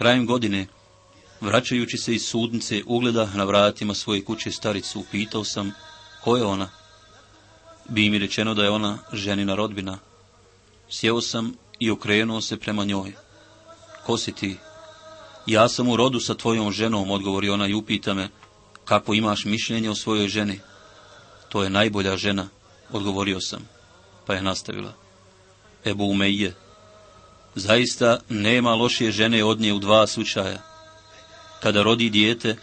Krajem godine, vraćajući se iz sudnice, ugleda na vratima svoje kuće staricu, pitao sam, ko je ona? Bi mi rečeno da je ona ženina rodbina. Sjeo sam i okrenuo se prema njoj. Ko si ti? Ja sam u rodu sa tvojom ženom, odgovori ona i upita me, kako imaš mišljenje o svojoj ženi? To je najbolja žena, odgovorio sam, pa je nastavila. Ebu Umeije, zaista nema lošije žene od nje u dva slučaja. Kada rodi dijete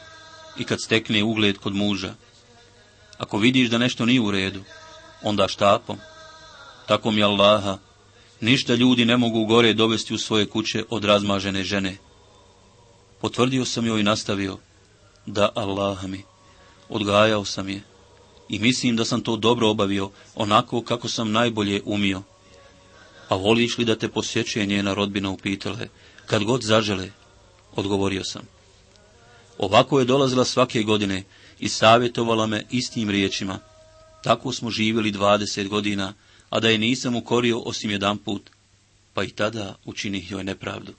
i kad stekne ugled kod muža. Ako vidiš da nešto nije u redu, onda štapom. Tako mi Allaha, ništa ljudi ne mogu gore dovesti u svoje kuće od razmažene žene. Potvrdio sam joj i nastavio, da Allaha mi, odgajao sam je i mislim da sam to dobro obavio, onako kako sam najbolje umio. A voliš li da te posjećuje njena rodbina upitale, kad god zažele, odgovorio sam. Ovako je dolazila svake godine i savjetovala me istim riječima. Tako smo živjeli dvadeset godina, a da je nisam ukorio osim jedan put, pa i tada učinih joj nepravdu.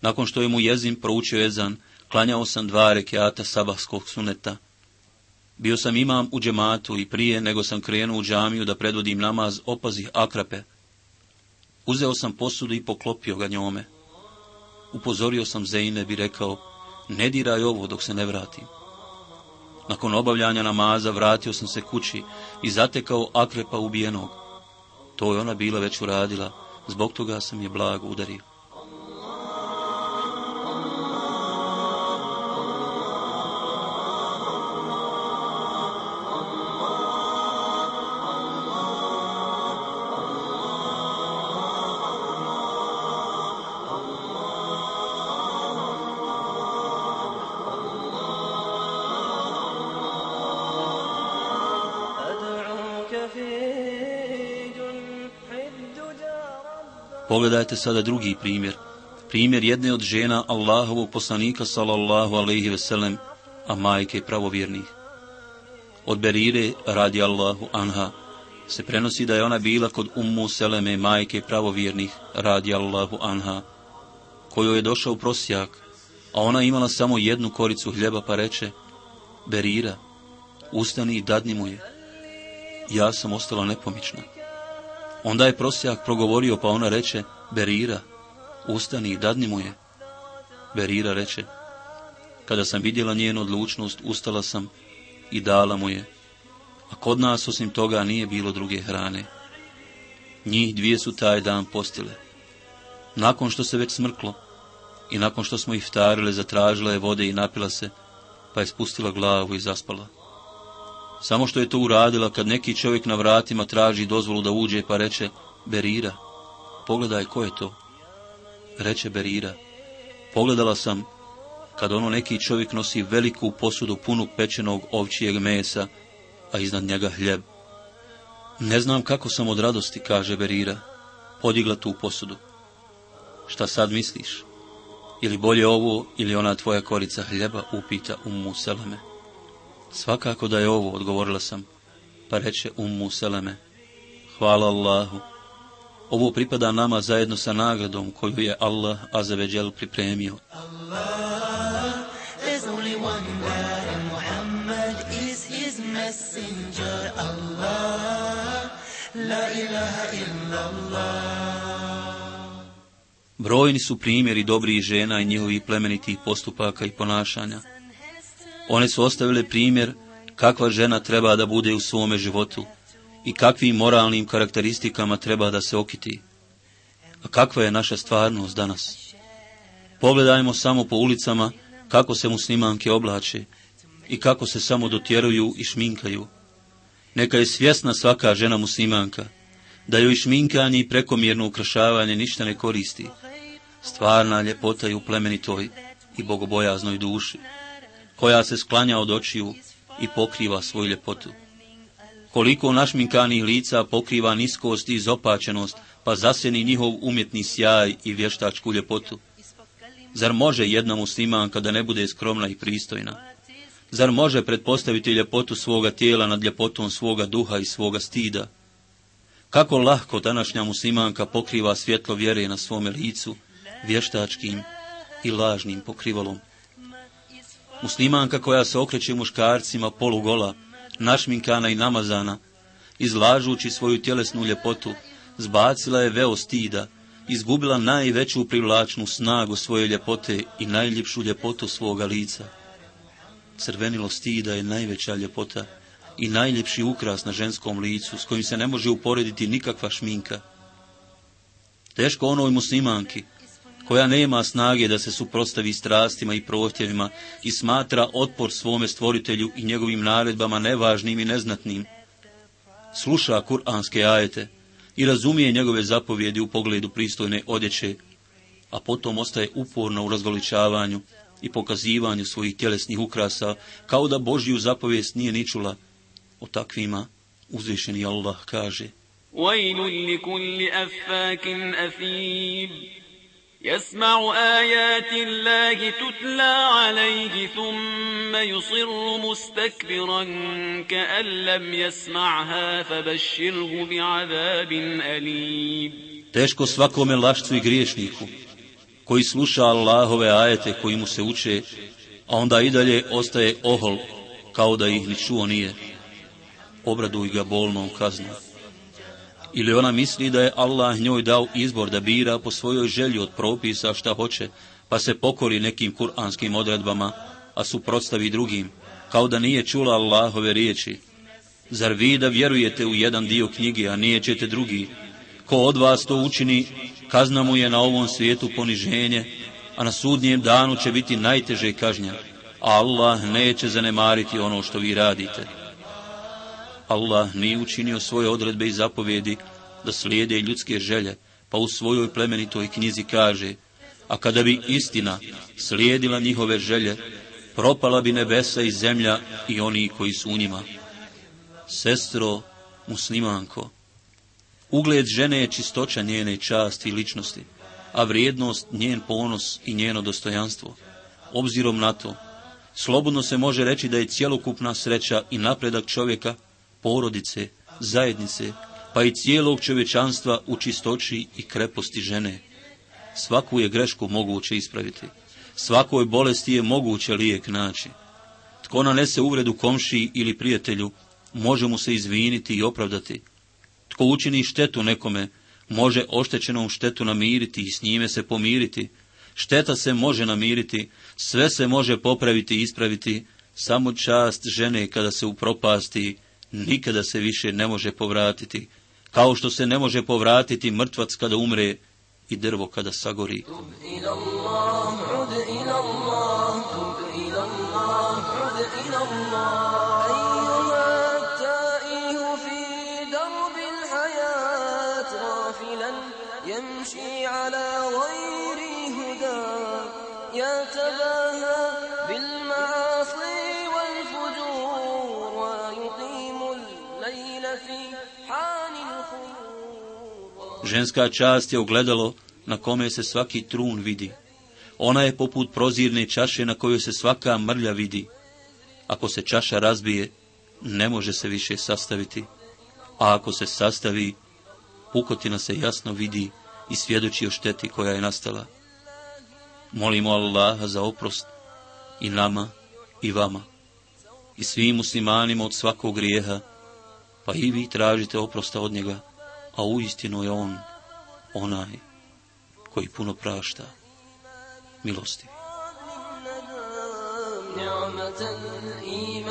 Nakon što je mu jezim proučio ezan, klanjao sam dva rekiata sabahskog suneta. Bio sam imam u džematu i prije nego sam krenuo u džamiju da predvodim namaz opazih akrape. Uzeo sam posudu i poklopio ga njome. Upozorio sam Zejne bi rekao, ne diraj ovo dok se ne vratim. Nakon obavljanja namaza vratio sam se kući i zatekao akrepa ubijenog. To je ona bila već uradila, zbog toga sam je blago udario. Pogledajte sada drugi primjer. Primjer jedne od žena Allahovog poslanika sallallahu alaihi veselem, a majke pravovjernih. Od Berire radi Allahu anha se prenosi da je ona bila kod Ummu Seleme majke pravovjernih radi Allahu anha, kojoj je došao prosjak, a ona imala samo jednu koricu hljeba pa reče, Berira, ustani i dadni mu je. Ja sam ostala nepomična. Onda je prosjak progovorio, pa ona reče, Berira, ustani i dadni mu je. Berira reče, kada sam vidjela njenu odlučnost, ustala sam i dala mu je. A kod nas, osim toga, nije bilo druge hrane. Njih dvije su taj dan postile. Nakon što se već smrklo i nakon što smo ih iftarile, zatražila je vode i napila se, pa je spustila glavu i zaspala. Samo što je to uradila kad neki čovjek na vratima traži dozvolu da uđe pa reče Berira, pogledaj ko je to. Reče Berira, pogledala sam kad ono neki čovjek nosi veliku posudu punu pečenog ovčijeg mesa, a iznad njega hljeb. Ne znam kako sam od radosti, kaže Berira, podigla tu posudu. Šta sad misliš? Ili bolje ovo, ili ona tvoja korica hljeba, upita Ummu Seleme. Svakako da je ovo, odgovorila sam, pa reče Ummu Seleme, hvala Allahu, ovo pripada nama zajedno sa nagradom koju je Allah azaveđel pripremio. Brojni su primjeri dobrih žena i njihovih plemenitih postupaka i ponašanja. One su ostavile primjer kakva žena treba da bude u svome životu i kakvim moralnim karakteristikama treba da se okiti. A kakva je naša stvarnost danas? Pogledajmo samo po ulicama kako se muslimanke oblače i kako se samo dotjeruju i šminkaju. Neka je svjesna svaka žena muslimanka da joj šminkanje i prekomjerno ukrašavanje ništa ne koristi. Stvarna ljepota je u plemenitoj i bogobojaznoj duši koja se sklanja od očiju i pokriva svoju ljepotu. Koliko našminkanih lica pokriva niskost i zopačenost, pa zaseni njihov umjetni sjaj i vještačku ljepotu. Zar može jedna muslimanka da ne bude skromna i pristojna? Zar može pretpostaviti ljepotu svoga tijela nad ljepotom svoga duha i svoga stida? Kako lahko današnja muslimanka pokriva svjetlo vjere na svome licu, vještačkim i lažnim pokrivalom. Muslimanka koja se okreće muškarcima polugola, našminkana i namazana, izlažući svoju tjelesnu ljepotu, zbacila je veo stida, izgubila najveću privlačnu snagu svoje ljepote i najljepšu ljepotu svoga lica. Crvenilo stida je najveća ljepota i najljepši ukras na ženskom licu s kojim se ne može uporediti nikakva šminka. Teško onoj muslimanki, koja nema snage da se suprostavi strastima i prohtjevima i smatra otpor svome stvoritelju i njegovim naredbama nevažnim i neznatnim, sluša kuranske ajete i razumije njegove zapovjedi u pogledu pristojne odjeće, a potom ostaje uporno u razgoličavanju i pokazivanju svojih tjelesnih ukrasa, kao da Božju zapovijest nije ničula. O takvima uzvišeni Allah kaže يسمع آيات الله تتلى عليه ثم يصر مستكبرا كأن لم يسمعها فبشره بعذاب أليم Teško svakome lašcu i griješniku koji sluša Allahove ajete koji mu se uče, a onda i dalje ostaje ohol kao da ih ni čuo nije. Obraduj ga bolnom kaznom. Ili ona misli da je Allah njoj dao izbor da bira po svojoj želji od propisa šta hoće, pa se pokori nekim kuranskim odredbama, a suprotstavi drugim, kao da nije čula Allahove riječi. Zar vi da vjerujete u jedan dio knjige, a nije ćete drugi? Ko od vas to učini, kazna mu je na ovom svijetu poniženje, a na sudnjem danu će biti najteže kažnja, Allah neće zanemariti ono što vi radite. Allah nije učinio svoje odredbe i zapovjedi da slijede ljudske želje, pa u svojoj plemenitoj knjizi kaže, a kada bi istina slijedila njihove želje, propala bi nebesa i zemlja i oni koji su u njima. Sestro, muslimanko, ugled žene je čistoća njene časti i ličnosti, a vrijednost njen ponos i njeno dostojanstvo. Obzirom na to, slobodno se može reći da je cjelokupna sreća i napredak čovjeka porodice, zajednice, pa i cijelog čovječanstva u čistoći i kreposti žene. Svaku je grešku moguće ispraviti. Svakoj bolesti je moguće lijek naći. Tko nanese uvredu komšiji ili prijatelju, može mu se izviniti i opravdati. Tko učini štetu nekome, može oštećenom štetu namiriti i s njime se pomiriti. Šteta se može namiriti, sve se može popraviti i ispraviti, samo čast žene kada se upropasti nikada se više ne može povratiti, kao što se ne može povratiti mrtvac kada umre i drvo kada sagori. Ženska čast je ogledalo na kome se svaki trun vidi. Ona je poput prozirne čaše na kojoj se svaka mrlja vidi. Ako se čaša razbije, ne može se više sastaviti. A ako se sastavi, pukotina se jasno vidi i svjedoči o šteti koja je nastala. Molimo Allaha za oprost i nama i vama i svim muslimanima od svakog grijeha, pa i vi tražite oprosta od njega a uistinu je on onaj koji puno prašta milosti. أرعدت في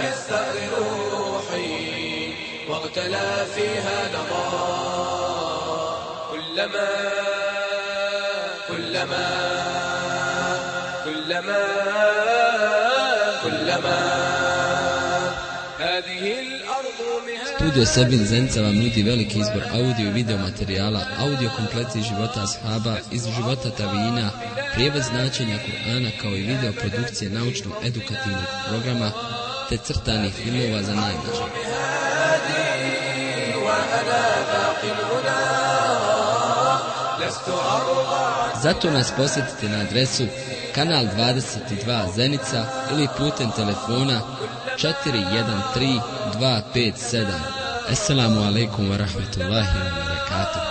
الثأر روحي واغتلى فيها نظى كلما كلما كلما كلما هذه الأرض Studio Sebin Zenica vam nudi veliki izbor audio i video materijala, audio kompleti života ashaba, iz života tavina, prijevod značenja Kur'ana kao i video produkcije naučno-edukativnog programa, te crtanih filmova za najmlađe. Zato nas posjetite na adresu kanal 22 Zenica ili putem telefona 413 257. Assalamu alaikum wa rahmatullahi wa barakatuh.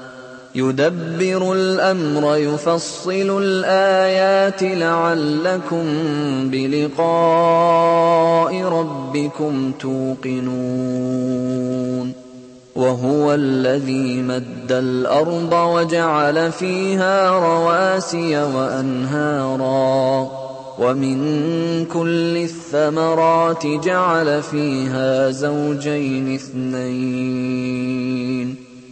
يدبر الأمر يفصل الآيات لعلكم بلقاء ربكم توقنون. وهو الذي مد الأرض وجعل فيها رواسي وأنهارا. ومن كل الثمرات جعل فيها زوجين اثنين.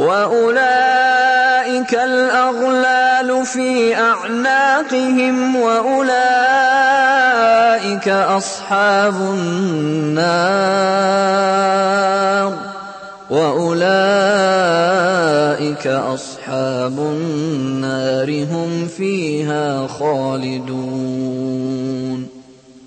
وأولئك الأغلال في أعناقهم وأولئك أصحاب النار وأولئك أصحاب النار هم فيها خالدون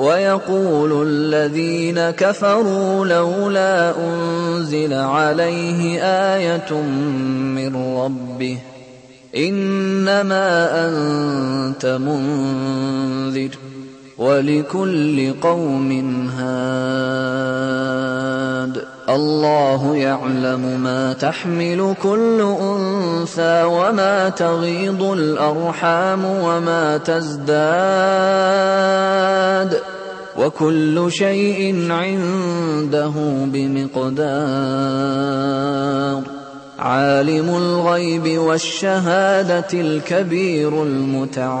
ويقول الذين كفروا لولا أنزل عليه آية من ربه إنما أنت منذر. ولكل قوم هاد. الله يعلم ما تحمل كل أنثى وما تغيض الأرحام وما تزداد. وكل شيء عنده بمقدار. عالم الغيب والشهادة الكبير المتعال.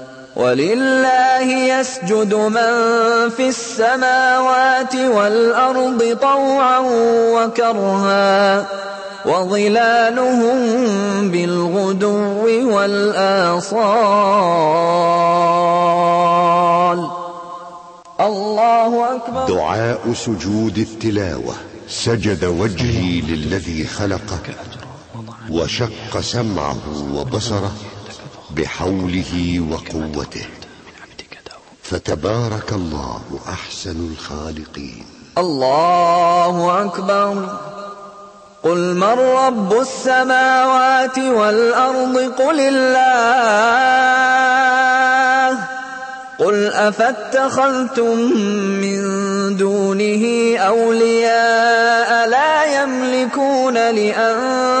ولله يسجد من في السماوات والأرض طوعا وكرها وظلالهم بالغدو والآصال. الله أكبر. دعاء سجود التلاوة. سجد وجهي للذي خلقه وشق سمعه وبصره. بحوله وقوته. فتبارك الله أحسن الخالقين. الله أكبر. قل من رب السماوات والأرض؟ قل الله. قل أفاتخذتم من دونه أولياء لا يملكون لأنفسهم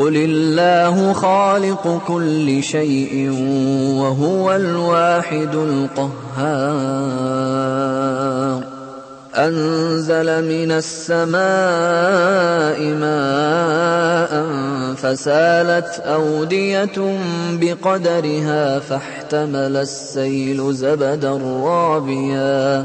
قل الله خالق كل شيء وهو الواحد القهار أنزل من السماء ماء فسالت أودية بقدرها فاحتمل السيل زبدا رابيا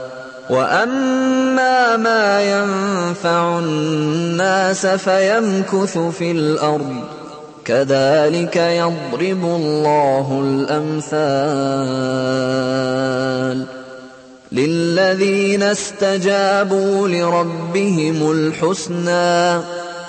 وأما ما ينفع الناس فيمكث في الأرض كذلك يضرب الله الأمثال للذين استجابوا لربهم الحسنى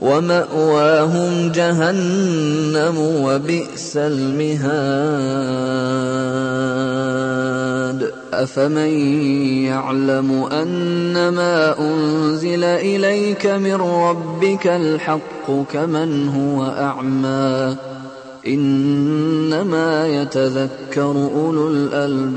ومأواهم جهنم وبئس المهاد. أفمن يعلم أن ما أنزل إليك من ربك الحق كمن هو أعمى؟ إنما يتذكر أولو الألباب.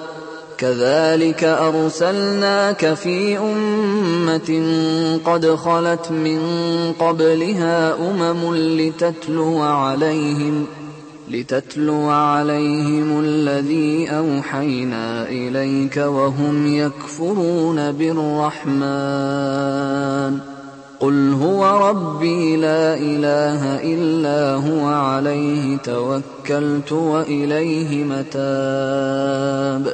كذلك أرسلناك في أمة قد خلت من قبلها أمم لتتلو عليهم لتتلو عليهم الذي أوحينا إليك وهم يكفرون بالرحمن قل هو ربي لا إله إلا هو عليه توكلت وإليه متاب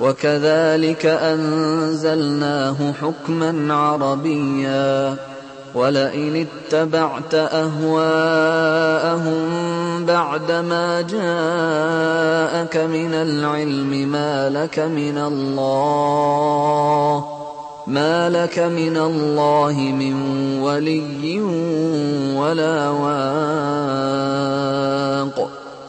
وكذلك أنزلناه حكما عربيا ولئن اتبعت أهواءهم بعدما جاءك من العلم ما لك من الله ما لك من الله من ولي ولا واق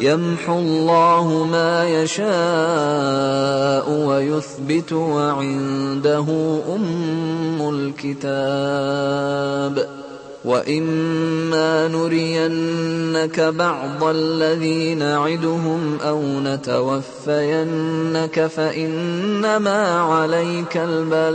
يمحو الله ما يشاء ويثبت وعنده أم الكتاب. وإما نرينك بعض الذي نعدهم أو نتوفينك فإنما عليك البلاغ.